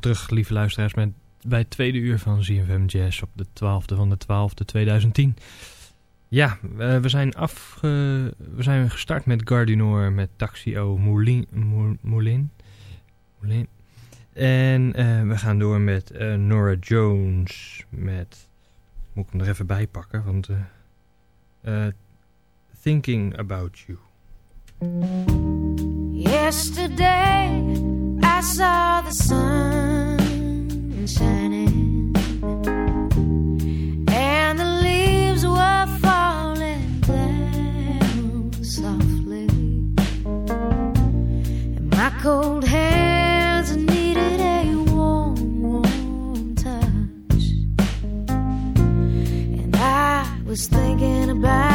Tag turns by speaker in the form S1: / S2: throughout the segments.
S1: terug, lieve luisteraars, met, bij het tweede uur van ZFM Jazz op de 12e van de 12e 2010. Ja, we zijn, afge, we zijn gestart met Gardinoor met Taxi O Moulin. Moulin, Moulin. En eh, we gaan door met eh, Nora Jones met... Moet ik hem er even bij pakken, want... eh, Thinking About You.
S2: Yesterday I saw the sun shining and the leaves were falling down softly. And my cold hands needed a warm, warm touch. And I was thinking about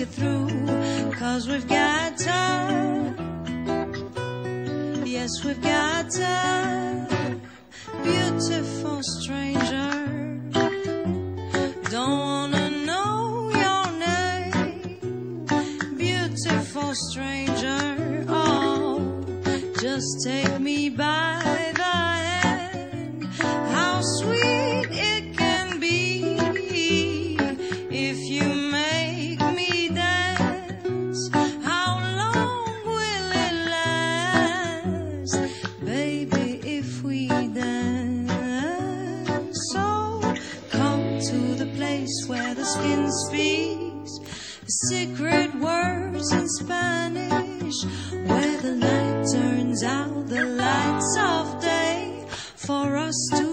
S2: it through, cause we've got time. Yes, we've got time. Beautiful stranger, don't wanna know your name. Beautiful stranger, oh, just take me by. the night turns out the lights of day for us to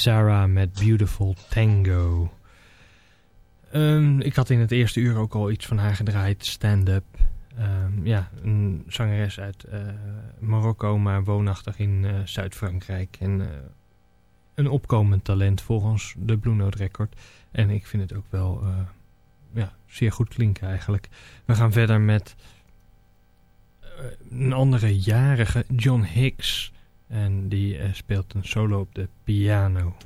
S1: Sara met Beautiful Tango. Ehm, ik had in het eerste uur ook al iets van haar gedraaid, stand-up. Ehm, ja, een zangeres uit eh, Marokko, maar woonachtig in eh, Zuid-Frankrijk. En eh, een opkomend talent volgens de Blue Note Record. En ik vind het ook wel ja, zeer goed klinken eigenlijk. We gaan verder met een andere jarige, John Hicks... En die eh, speelt een solo op de piano.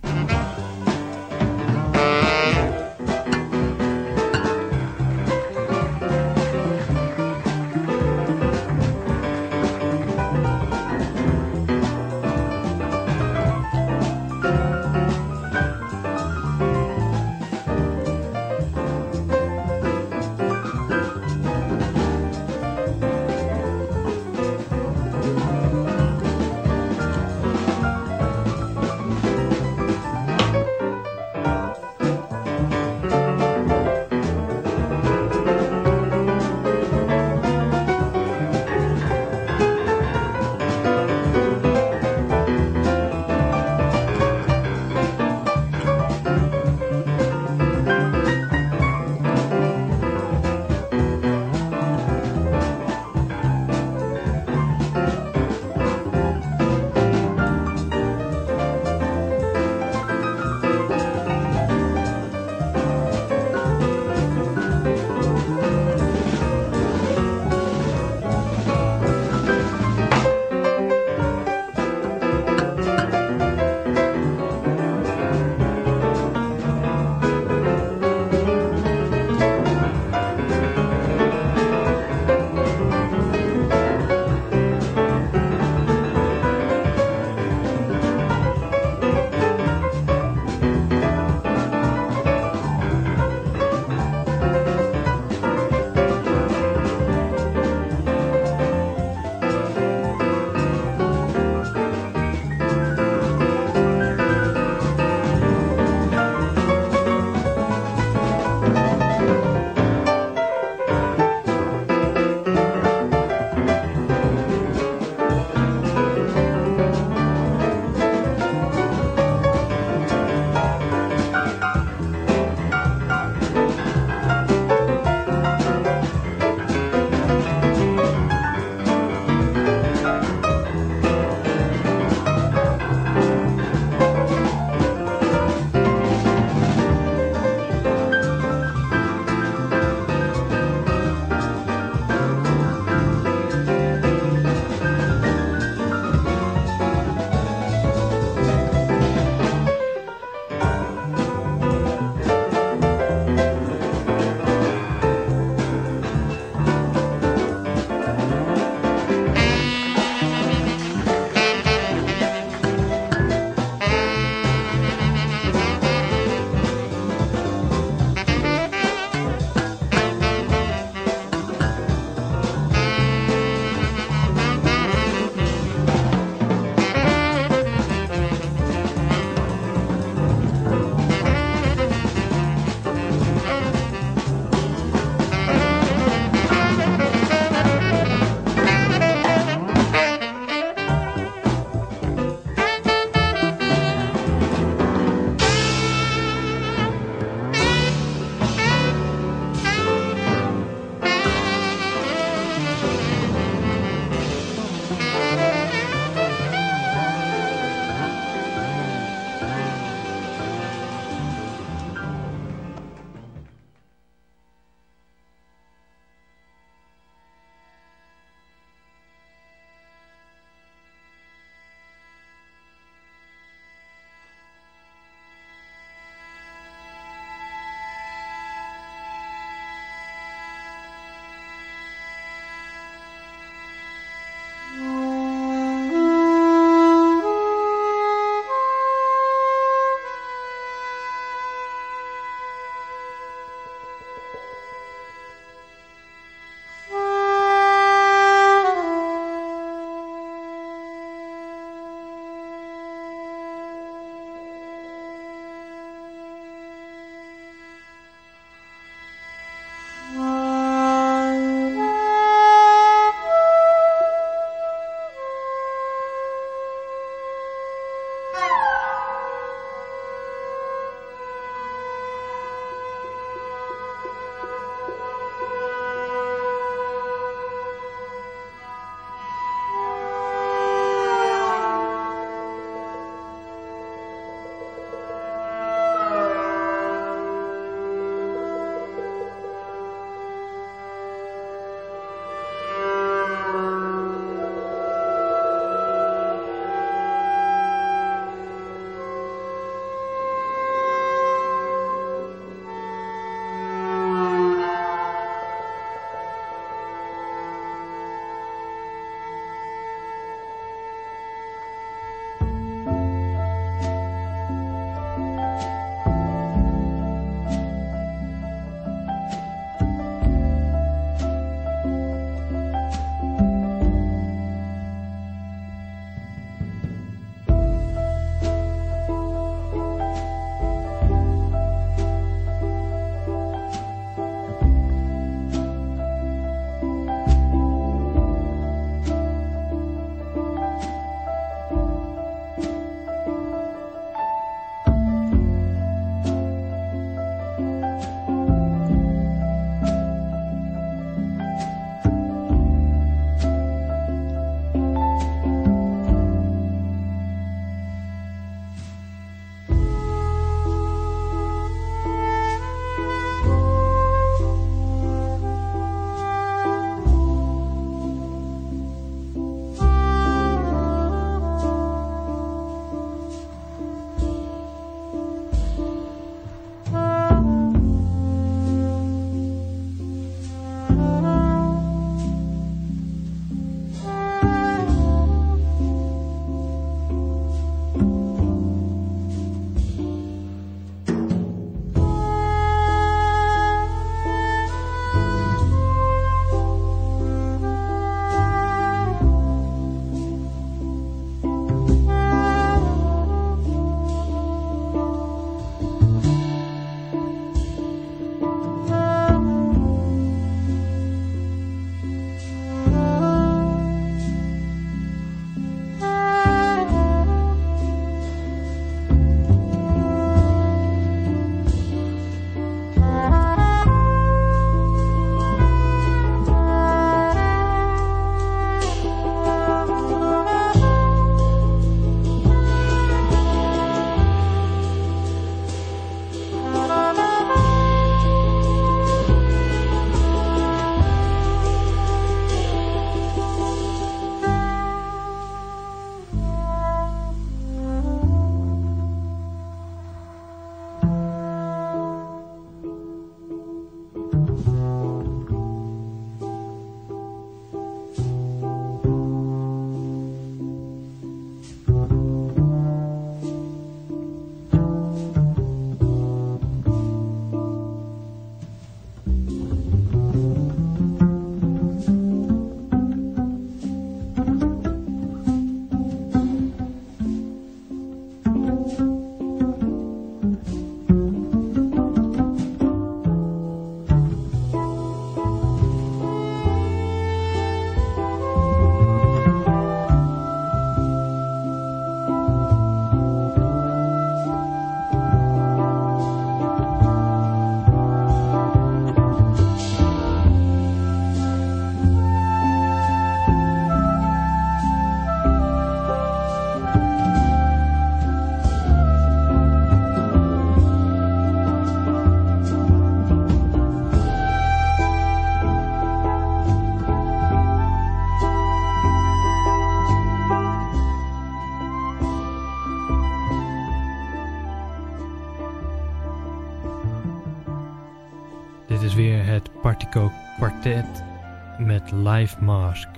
S3: Live Mask.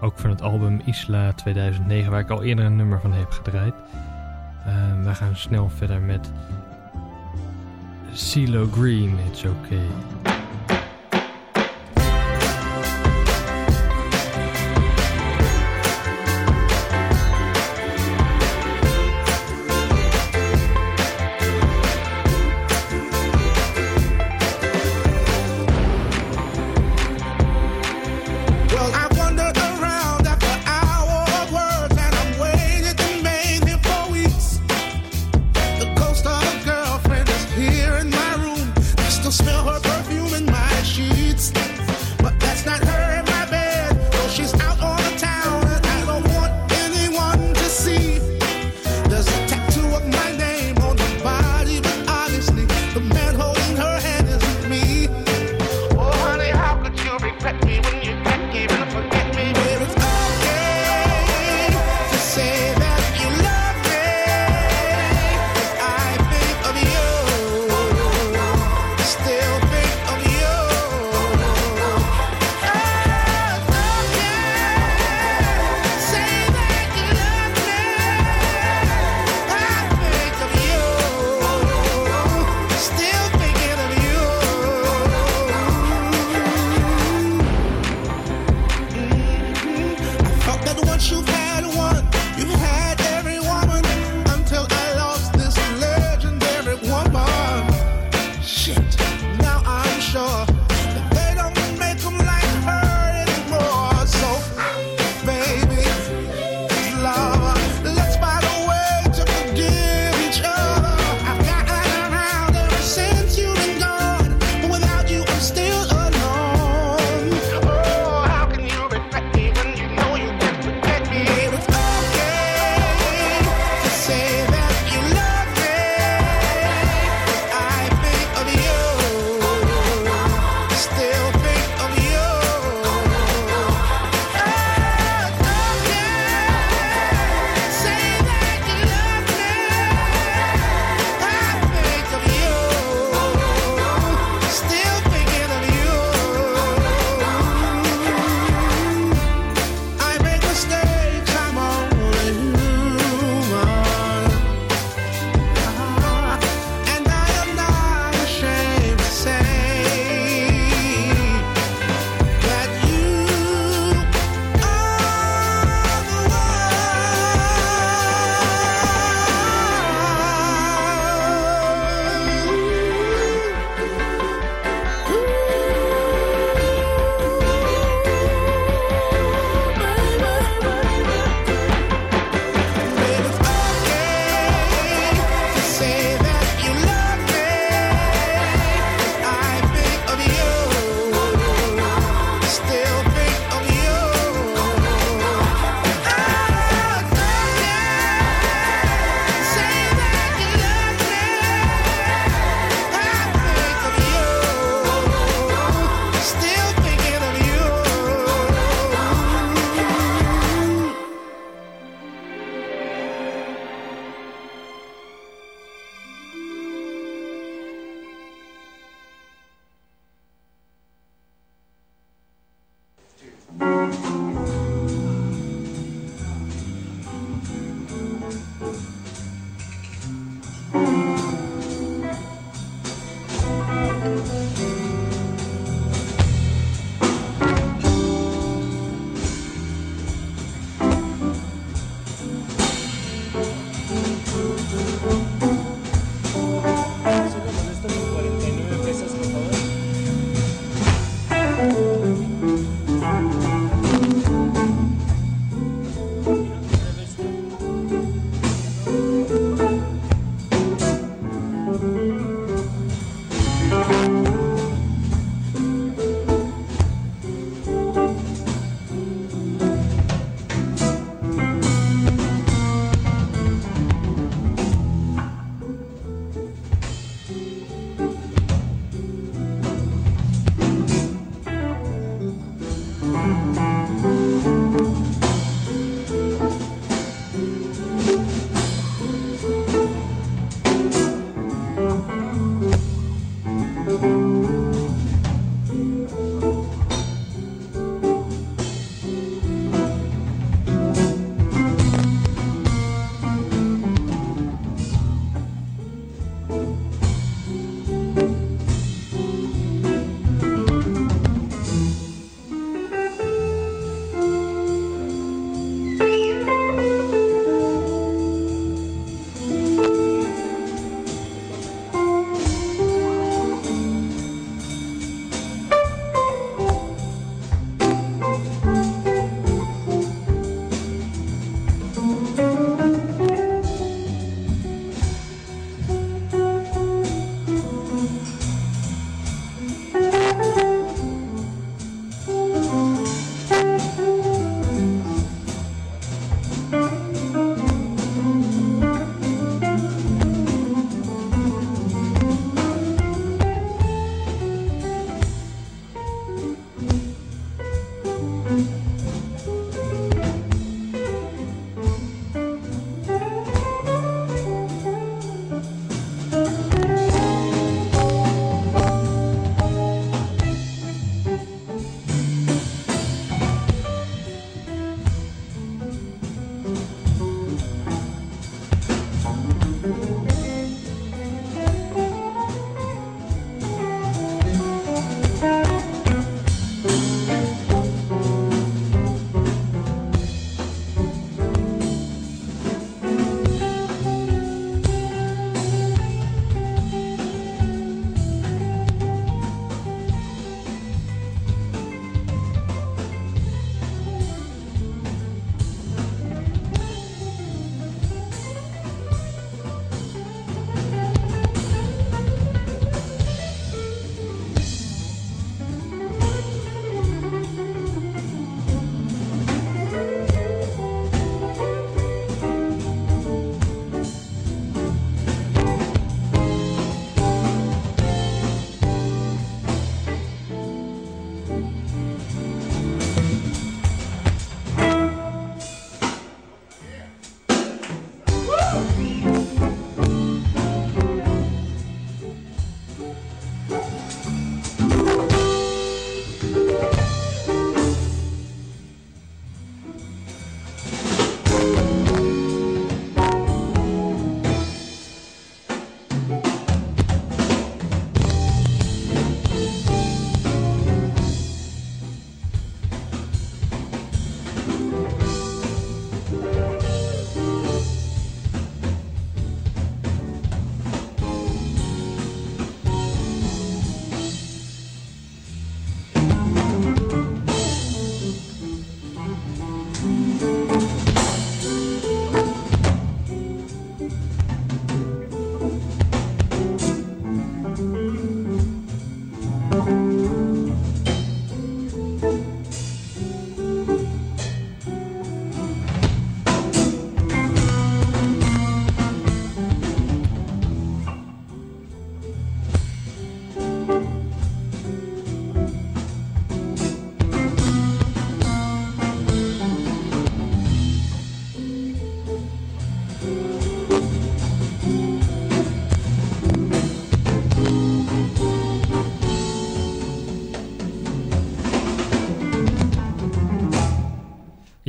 S3: Ook van het album Isla 2009, waar ik al eerder een nummer van heb gedraaid. Ehm, We gaan snel verder met Silo Green, It's Okay.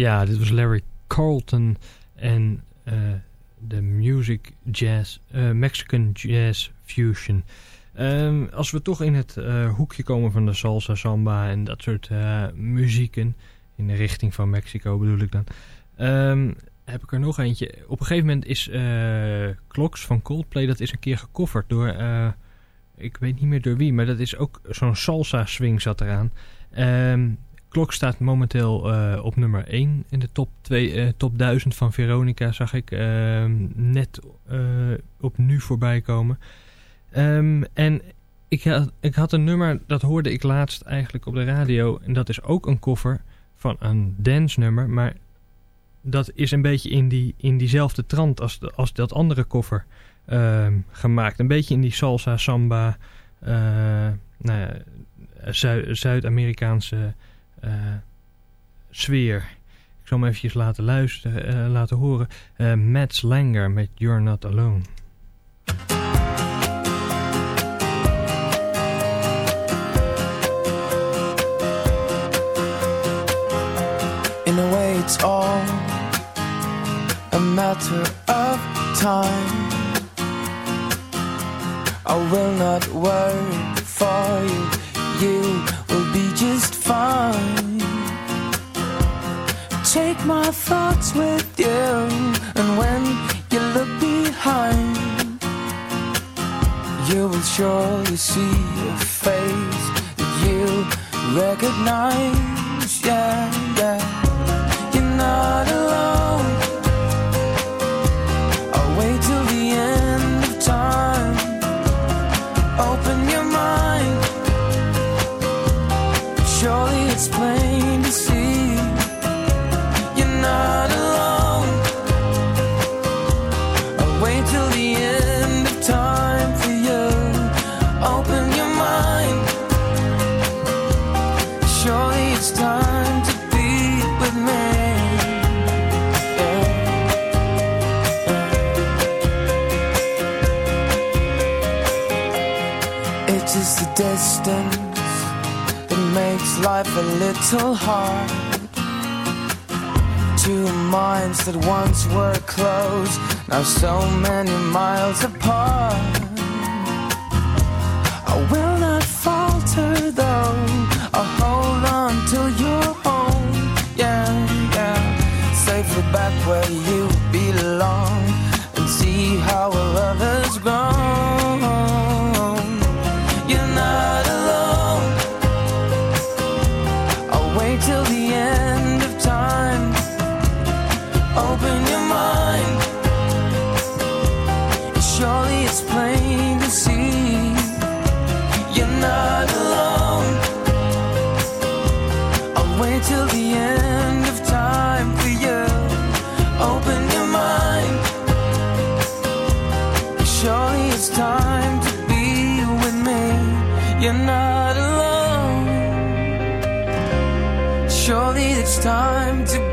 S2: Ja, dit was Larry Carlton en eh, de Music Jazz, eh, Mexican Jazz Fusion. Ehm, als we toch in het eh, hoekje komen van de salsa, samba en dat soort muzieken, in de richting van Mexico bedoel ik dan, ehm, heb ik er nog eentje. Op een gegeven moment is Clocks van Coldplay, dat is een keer gecoverd door, ik weet niet meer door wie, maar dat is ook zo'n salsa swing zat eraan. Ehm Klok staat momenteel eh, op nummer 1 in de top, 2, eh, top 1000 van Veronica, zag ik ehm, net eh, op nu voorbij komen. Ehm, en ik had, ik had een nummer, dat hoorde ik laatst eigenlijk op de radio. En dat is ook een cover van een dance nummer. Maar dat is een beetje in, die, in diezelfde trant als, als dat andere cover ehm, gemaakt. Een beetje in die salsa, samba, nou ja, Zu- Zuid-Amerikaanse eh, sfeer. Ik zal hem eventjes laten luisteren, eh, laten horen. Eh Matt Langer met You're Not Alone.
S4: Time to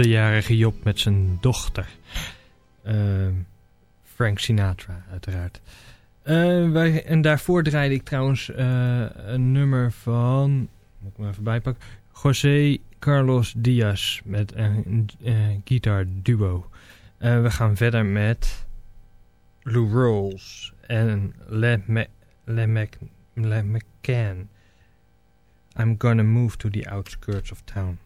S1: Onze jarige Job met zijn dochter. Ehm, Frank Sinatra, uiteraard. Eh, wij, en daarvoor draaide ik trouwens eh, een nummer van... Moet ik hem even bijpakken. José Carlos Diaz met een eh, guitar duo. Eh, we gaan verder met Lou Rawls en Le, Me, Le McCann. I'm gonna move to the outskirts of town.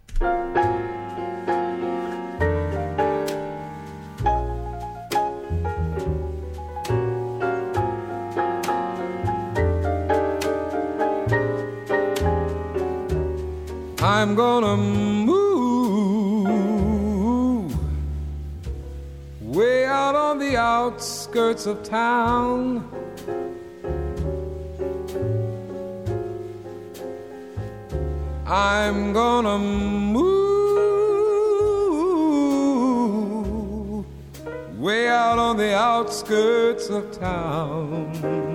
S5: I'm gonna move way out on the outskirts of town. I'm gonna move way out on the outskirts of town.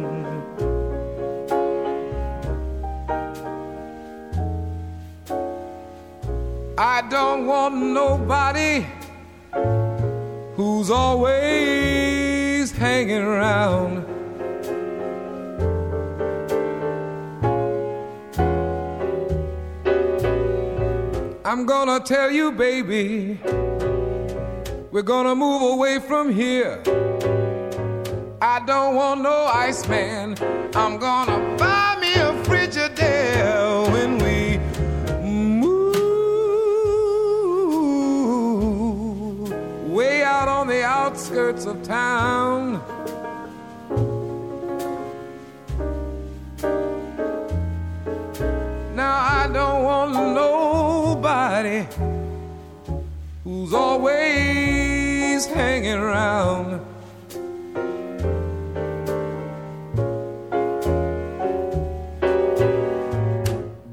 S5: I don't want nobody who's always hanging around. I'm gonna tell you, baby, we're gonna move away from here. I don't want no Iceman. I'm gonna buy me a Frigidaire outskirts of town. Now I don't want nobody who's always hanging around.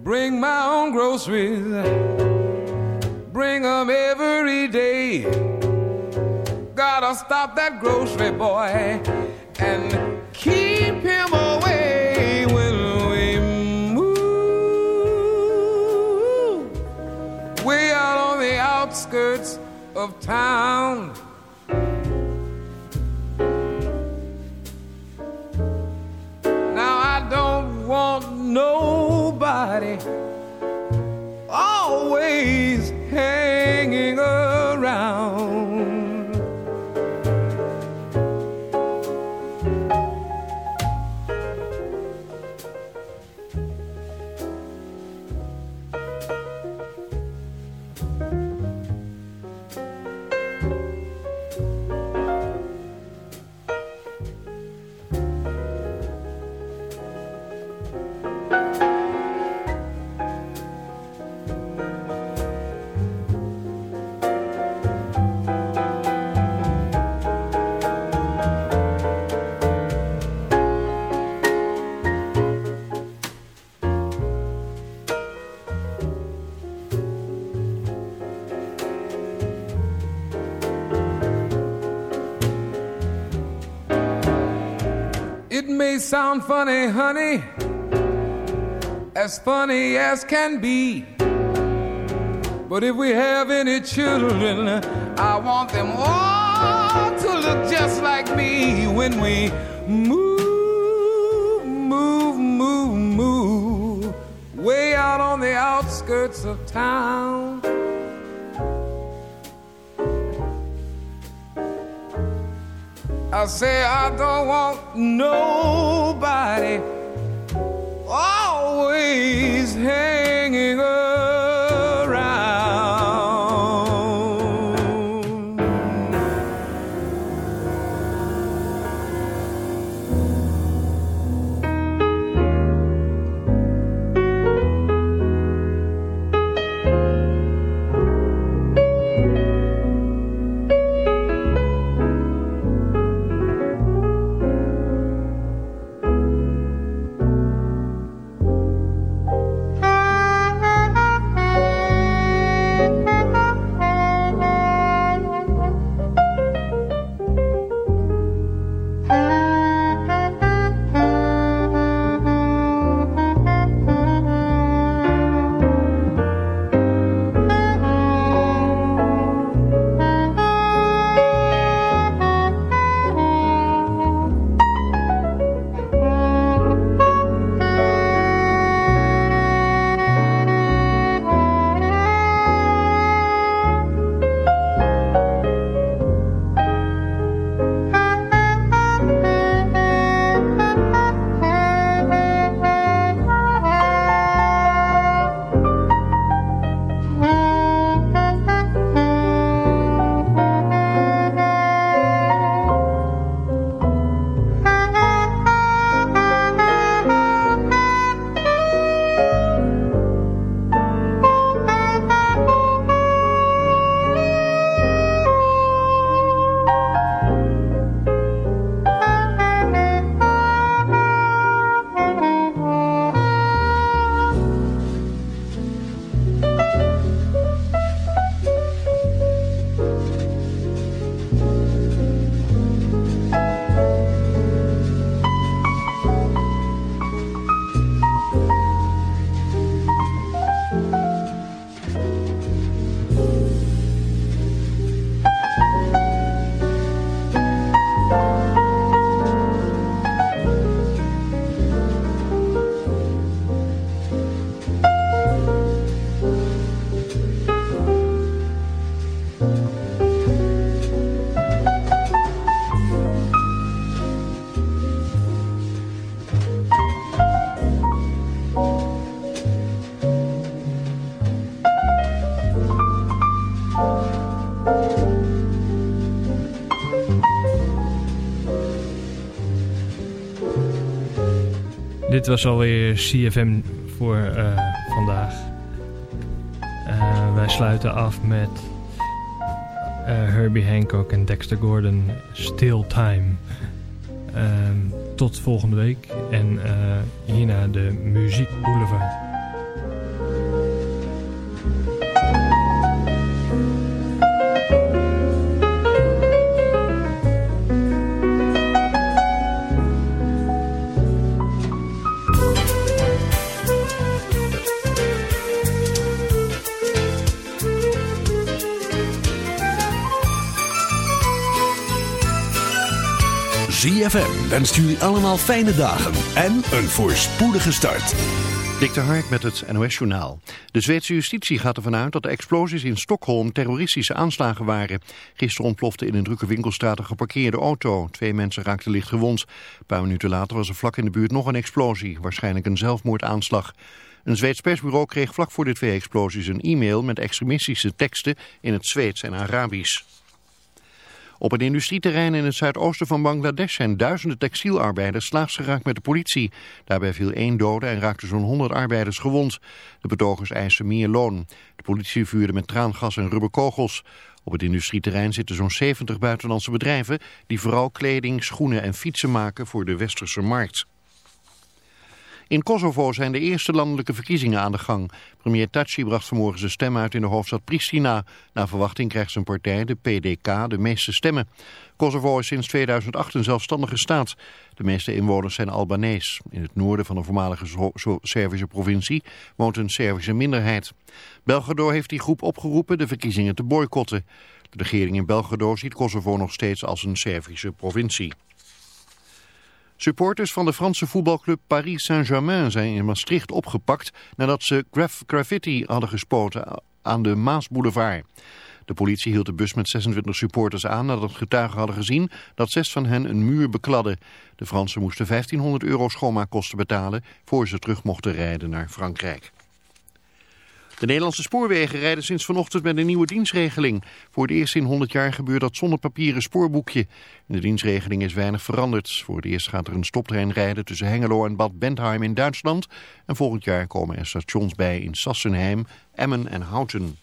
S5: Bring my own groceries, bring them every day. Gotta stop that grocery boy and keep him away when we move way out on the outskirts of town. Sound funny, honey, as funny as can be. But if we have any children, I want them all to look just like me when we move, move, move, move, way out on the outskirts of town. I say I don't want nobody
S1: Dit was alweer CFM voor eh, vandaag. Eh, wij sluiten af met eh, Herbie Hancock en Dexter Gordon Still Time. Ehm, tot volgende week en hierna de Muziek Boulevard.
S6: Wenst jullie allemaal fijne dagen en een voorspoedige start.
S7: Dik de Hark met het NOS-journaal. De Zweedse justitie gaat ervan uit dat de explosies in Stockholm terroristische aanslagen waren. Gisteren ontplofte in een drukke winkelstraat een geparkeerde auto. Twee mensen raakten licht gewond. Een paar minuten later was er vlak in de buurt nog een explosie. Waarschijnlijk een zelfmoordaanslag. Een Zweeds persbureau kreeg vlak voor de twee explosies een e-mail met extremistische teksten in het Zweeds en Arabisch. Op een industrieterrein in het zuidoosten van Bangladesh zijn duizenden textielarbeiders slaags geraakt met de politie. Daarbij viel één dode en raakten zo'n 100 arbeiders gewond. De betogers eisen meer loon. De politie vuurde met traangas en rubberkogels. Op het industrieterrein zitten zo'n 70 buitenlandse bedrijven die vooral kleding, schoenen en fietsen maken voor de westerse markt. In Kosovo zijn de eerste landelijke verkiezingen aan de gang. Premier Taci bracht vanmorgen zijn stem uit in de hoofdstad Pristina. Na verwachting krijgt zijn partij, de PDK, de meeste stemmen. Kosovo is sinds 2008 een zelfstandige staat. De meeste inwoners zijn Albanees. In het noorden van de voormalige Servische provincie woont een Servische minderheid. Belgrado heeft die groep opgeroepen de verkiezingen te boycotten. De regering in Belgrado ziet Kosovo nog steeds als een Servische provincie. Supporters van de Franse voetbalclub Paris Saint-Germain zijn in Maastricht opgepakt nadat ze graf graffiti hadden gespoten aan de Maasboulevard. De politie hield de bus met 26 supporters aan nadat getuigen hadden gezien dat zes van hen een muur bekladden. De Fransen moesten 1500 euro schoonmaakkosten betalen voor ze terug mochten rijden naar Frankrijk. De Nederlandse spoorwegen rijden sinds vanochtend met een nieuwe dienstregeling. Voor het eerst in 100 jaar gebeurt dat zonder papieren spoorboekje. In de dienstregeling is weinig veranderd. Voor het eerst gaat er een stoptrein rijden tussen Hengelo en Bad Bentheim in Duitsland. En volgend jaar komen er stations bij in Sassenheim, Emmen en Houten.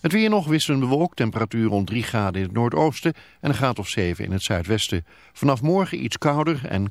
S7: Het weer nog wisselend bewolkt, temperatuur rond 3 graden in het noordoosten en een graad of 7 in het zuidwesten. Vanaf morgen iets kouder en